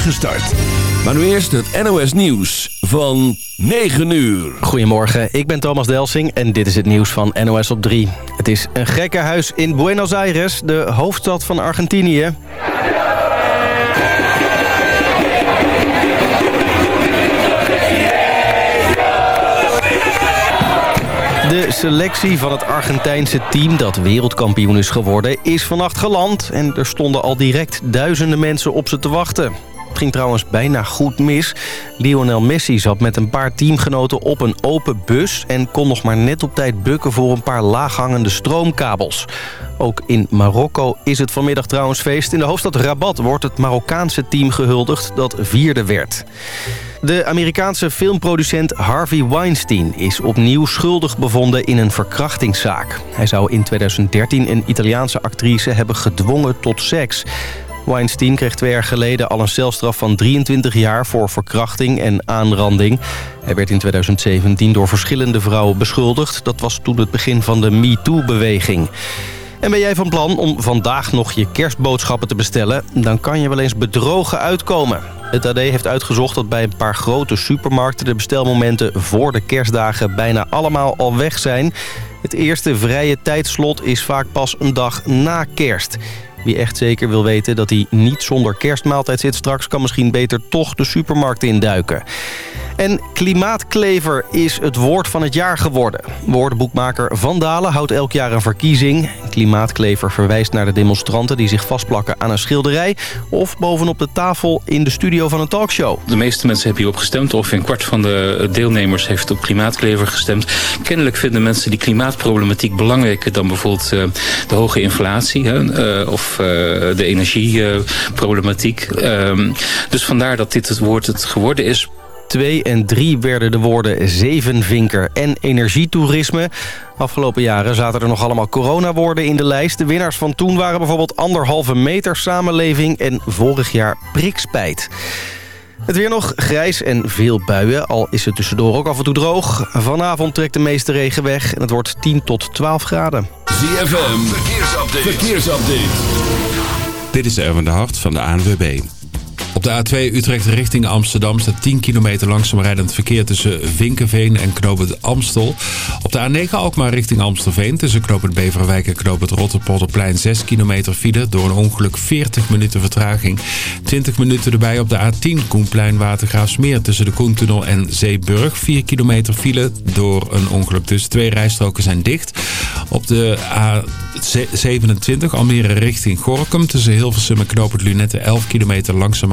start. Maar nu eerst het NOS Nieuws van 9 uur. Goedemorgen, ik ben Thomas Delsing en dit is het nieuws van NOS op 3. Het is een gekkenhuis in Buenos Aires, de hoofdstad van Argentinië. De selectie van het Argentijnse team dat wereldkampioen is geworden... is vannacht geland en er stonden al direct duizenden mensen op ze te wachten. Het ging trouwens bijna goed mis. Lionel Messi zat met een paar teamgenoten op een open bus... en kon nog maar net op tijd bukken voor een paar laaghangende stroomkabels. Ook in Marokko is het vanmiddag trouwens feest. In de hoofdstad Rabat wordt het Marokkaanse team gehuldigd dat vierde werd. De Amerikaanse filmproducent Harvey Weinstein is opnieuw schuldig bevonden in een verkrachtingszaak. Hij zou in 2013 een Italiaanse actrice hebben gedwongen tot seks. Weinstein kreeg twee jaar geleden al een celstraf van 23 jaar voor verkrachting en aanranding. Hij werd in 2017 door verschillende vrouwen beschuldigd. Dat was toen het begin van de MeToo-beweging. En ben jij van plan om vandaag nog je kerstboodschappen te bestellen... dan kan je wel eens bedrogen uitkomen. Het AD heeft uitgezocht dat bij een paar grote supermarkten... de bestelmomenten voor de kerstdagen bijna allemaal al weg zijn. Het eerste vrije tijdslot is vaak pas een dag na kerst. Wie echt zeker wil weten dat hij niet zonder kerstmaaltijd zit straks... kan misschien beter toch de supermarkt induiken. En klimaatklever is het woord van het jaar geworden. Woordenboekmaker Van Dalen houdt elk jaar een verkiezing. Klimaatklever verwijst naar de demonstranten die zich vastplakken aan een schilderij... of bovenop de tafel in de studio van een talkshow. De meeste mensen hebben hierop gestemd. Ongeveer een kwart van de deelnemers heeft op klimaatklever gestemd. Kennelijk vinden mensen die klimaatproblematiek belangrijker... dan bijvoorbeeld uh, de hoge inflatie hè, uh, of de energieproblematiek. dus vandaar dat dit het woord het geworden is... 2 en 3 werden de woorden zevenvinker en energietoerisme. Afgelopen jaren zaten er nog allemaal coronawoorden in de lijst. De winnaars van toen waren bijvoorbeeld anderhalve meter samenleving... en vorig jaar prikspijt. Het weer nog grijs en veel buien, al is het tussendoor ook af en toe droog. Vanavond trekt de meeste regen weg en het wordt 10 tot 12 graden. ZFM, verkeersupdate. verkeersupdate. Dit is Erwin de Hart van de ANWB. Op de A2 Utrecht richting Amsterdam staat 10 kilometer langzaam rijdend verkeer tussen Vinkenveen en Knoopend Amstel. Op de A9 Alkmaar richting Amstelveen tussen Knoopend Beverwijk en Knoopend Rotterpolderplein 6 kilometer file. Door een ongeluk 40 minuten vertraging. 20 minuten erbij op de A10 Koenplein Watergraafsmeer tussen de Koentunnel en Zeeburg. 4 kilometer file door een ongeluk tussen twee rijstroken zijn dicht. Op de A27 Almere richting Gorkum tussen Hilversum en Knoopend Lunette 11 kilometer langzaam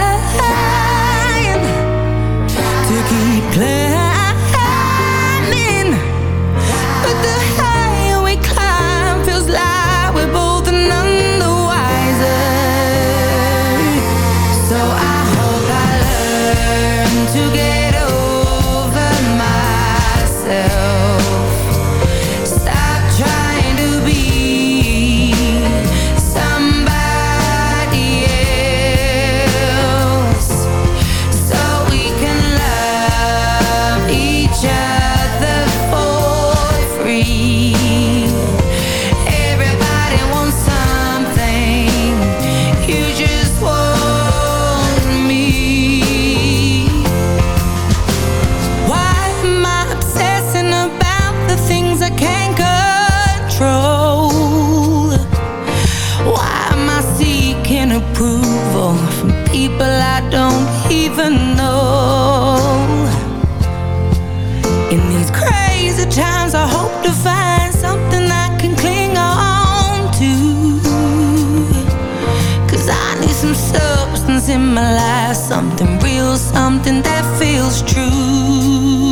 Something real, something that feels true.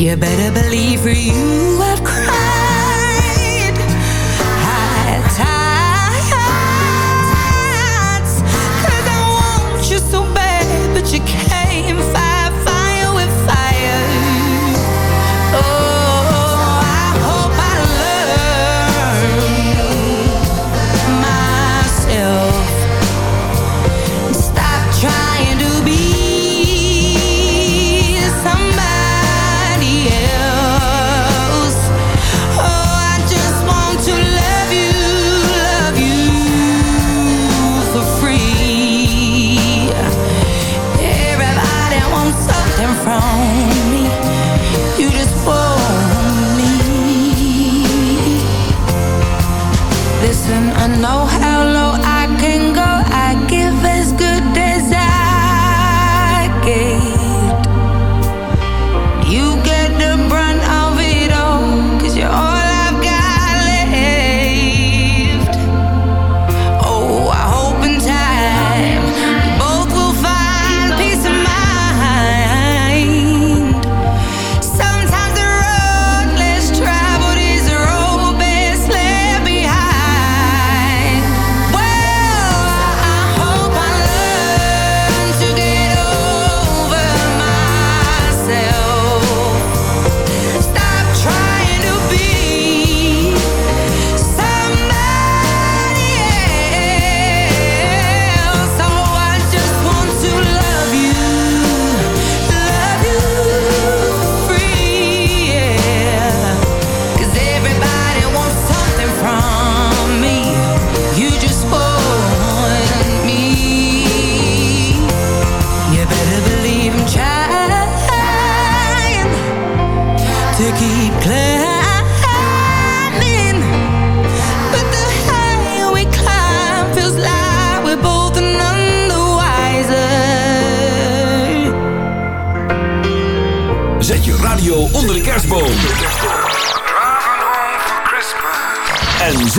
You better believe for you I've cried.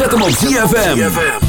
Zet hem op ZFM.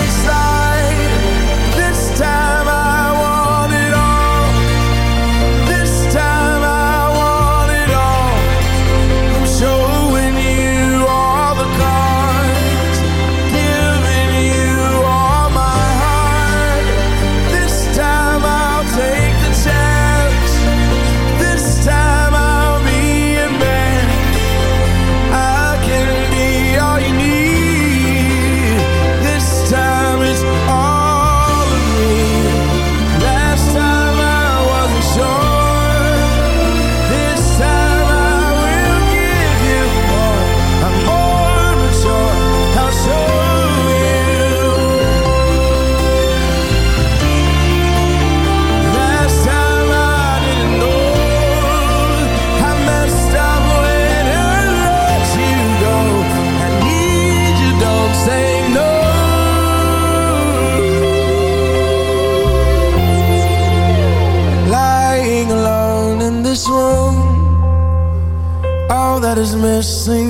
missing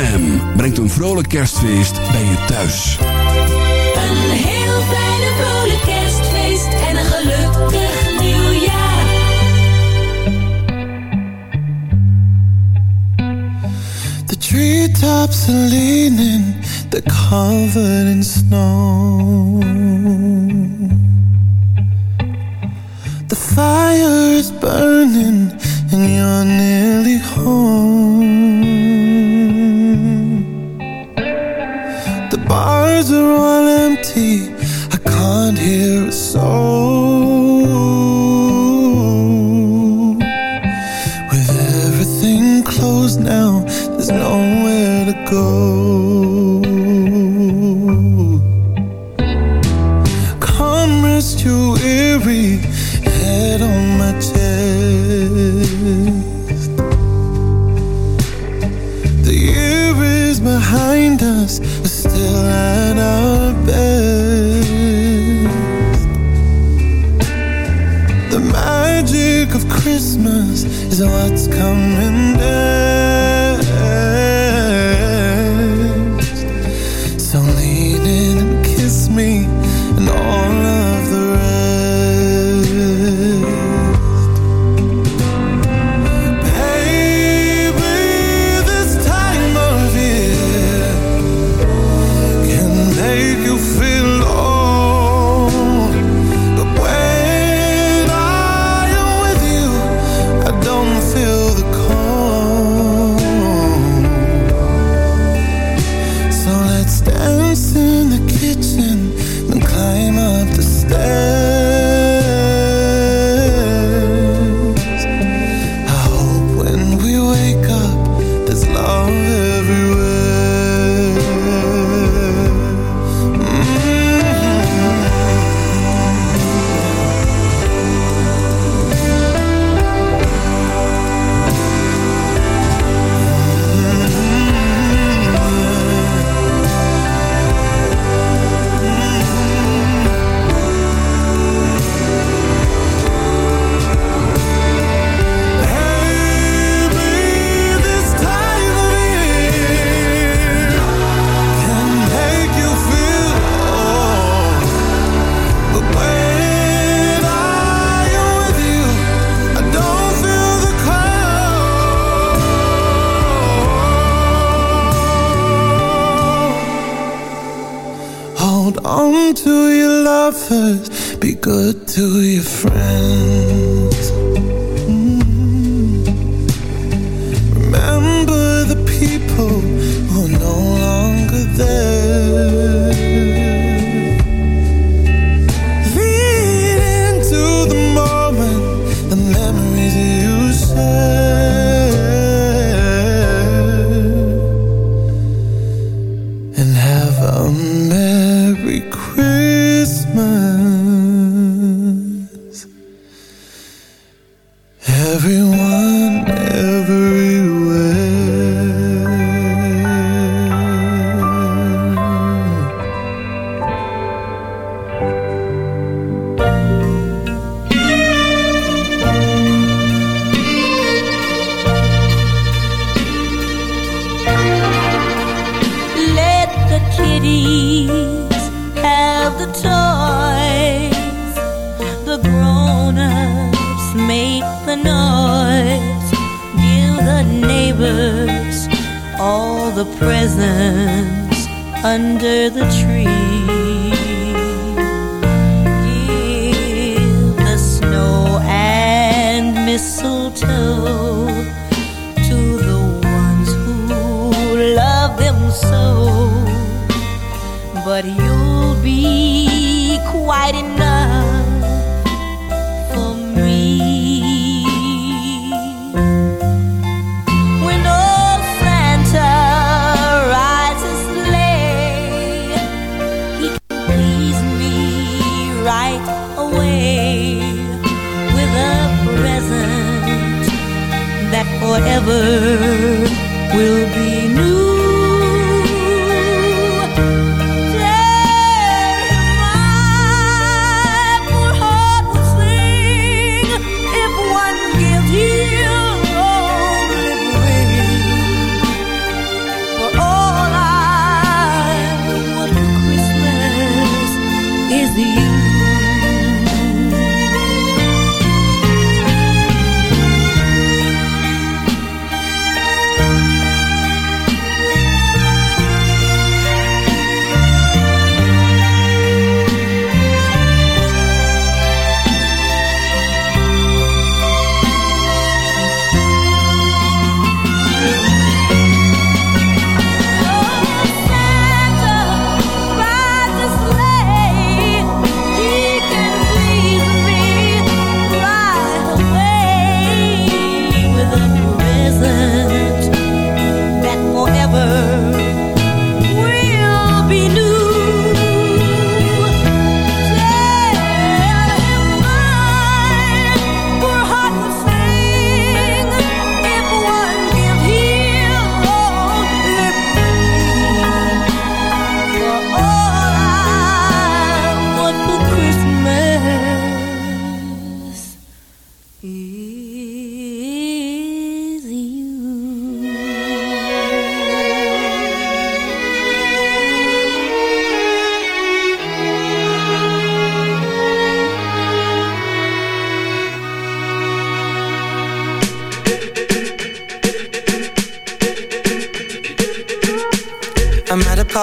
ZFM brengt een vrolijk kerstfeest bij je thuis. Een heel fijne vrolijk kerstfeest en een gelukkig nieuwjaar. The treetops are leaning, they're covered in snow. Is you.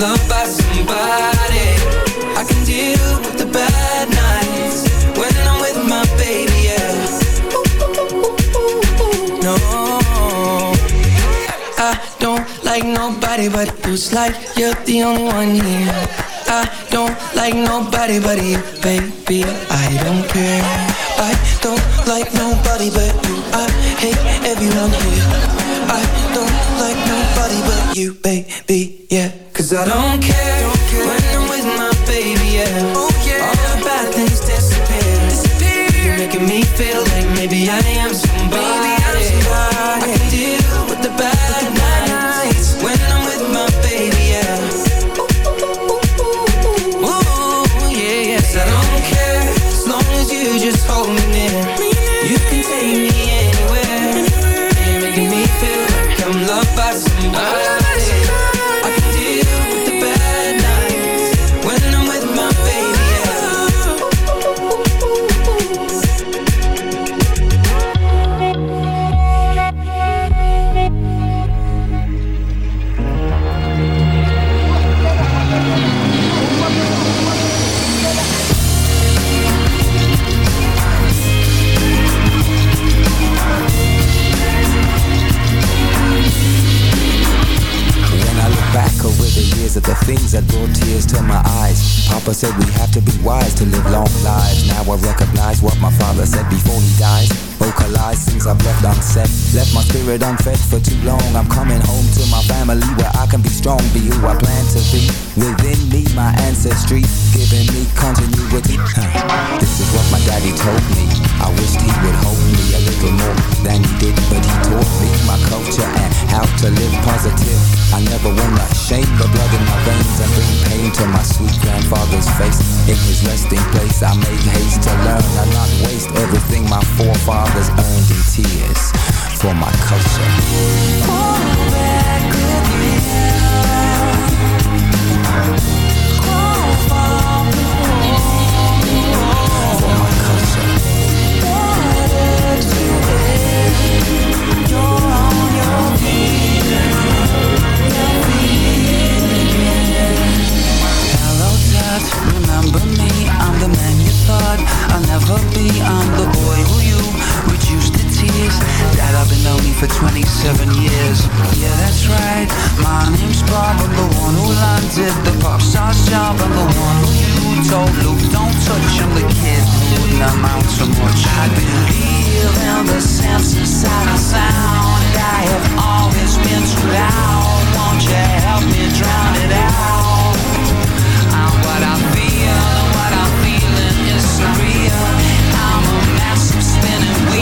Loved by somebody. I can deal with the bad nights when I'm with my baby, yeah. No, I don't like nobody but like you're the only one here. I don't like nobody but you, baby. I don't care. I don't like nobody but you. I hate everyone here. I don't like nobody but you, baby. Papa said we have to be wise to live long lives. Now I recognize what my father said before he dies. Vocalize things I've left unsaid. Left my spirit unfed for too long. I'm coming home to my family where I can be strong Be who I plan to be. Within me my ancestry Giving me continuity. This is what my daddy told me. I wished he would hold me a little more than he did But he taught me my culture and how to live positive. I never wanna shame the blood in my veins And bring pain to my sweet grandfather's face. In his resting place I make haste to learn And not waste everything my forefathers earned in tears For my culture Be. I'm the boy who you reduced to tears. Dad, I've been lonely for 27 years. Yeah, that's right. My name's Bob. I'm the one who landed the pop star's job. I'm the one who you told Luke, don't touch. I'm the kid who wouldn't amount to much. I believe in the Samson side of sound. I have always been too loud. Won't you help me drown it out? I'm what I feel,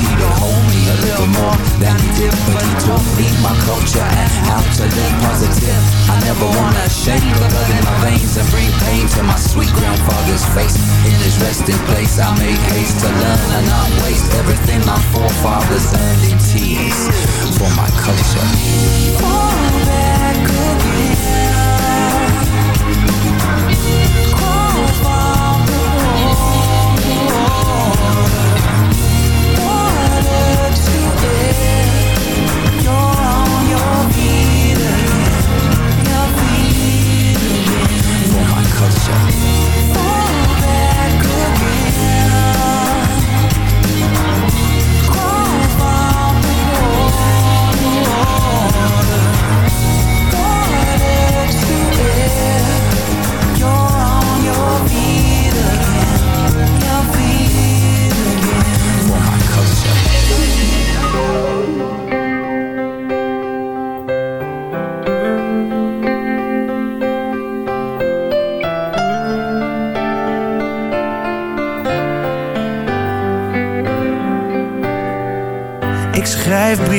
he'd have hold me a little more than he did, but he told me my culture and how to live positive. I never wanna shake the blood in my veins and bring pain to my sweet grandfather's face. In his resting place, I make haste to learn and not waste everything my forefathers earned in tears for my culture. Fall back again. ja.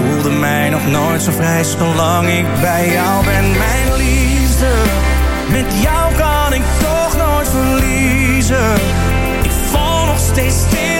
Voelde mij nog nooit zo vrij zolang ik bij jou ben, mijn liefde. Met jou kan ik toch nooit verliezen. Ik val nog steeds stil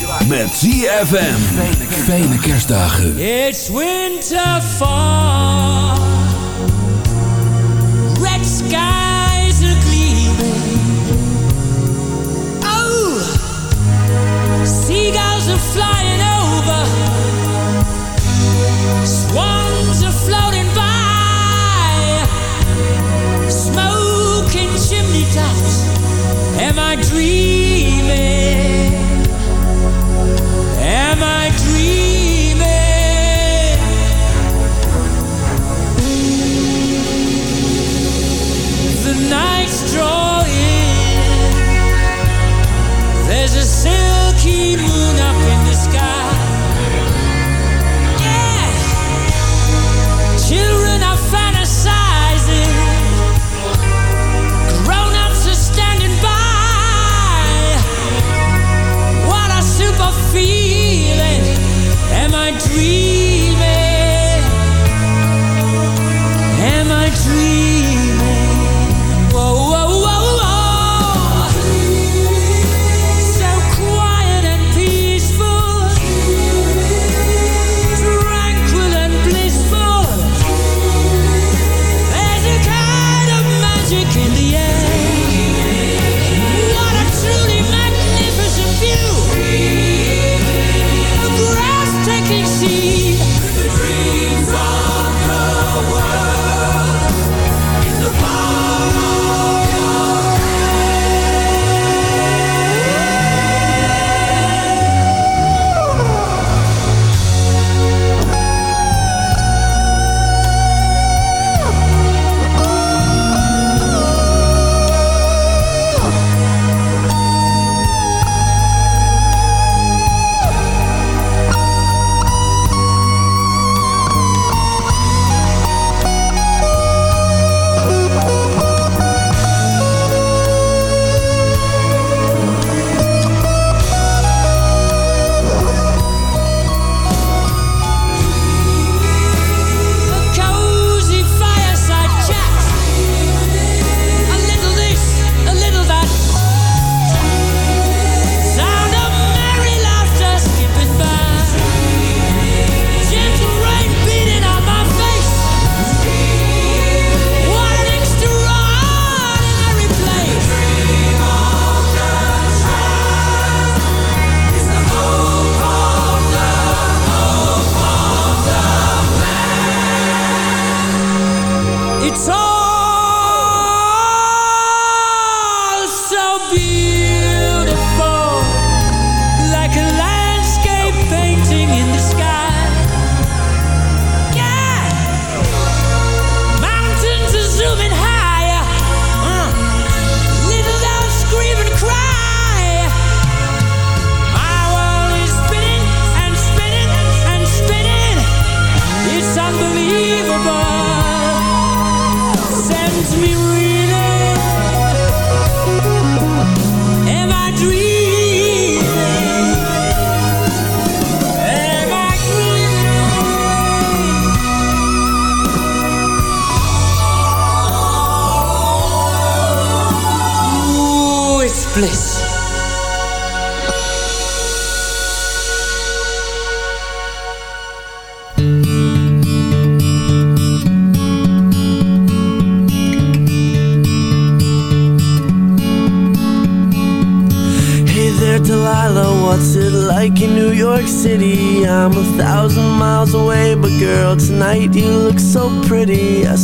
Met ZFM. Fijne kerstdagen. It's winter fall. Red skies are gleaming. Oh, seagulls are flying over. Swans are floating by. Smoking chimney tops. Am I dreaming? There's a silky moon up in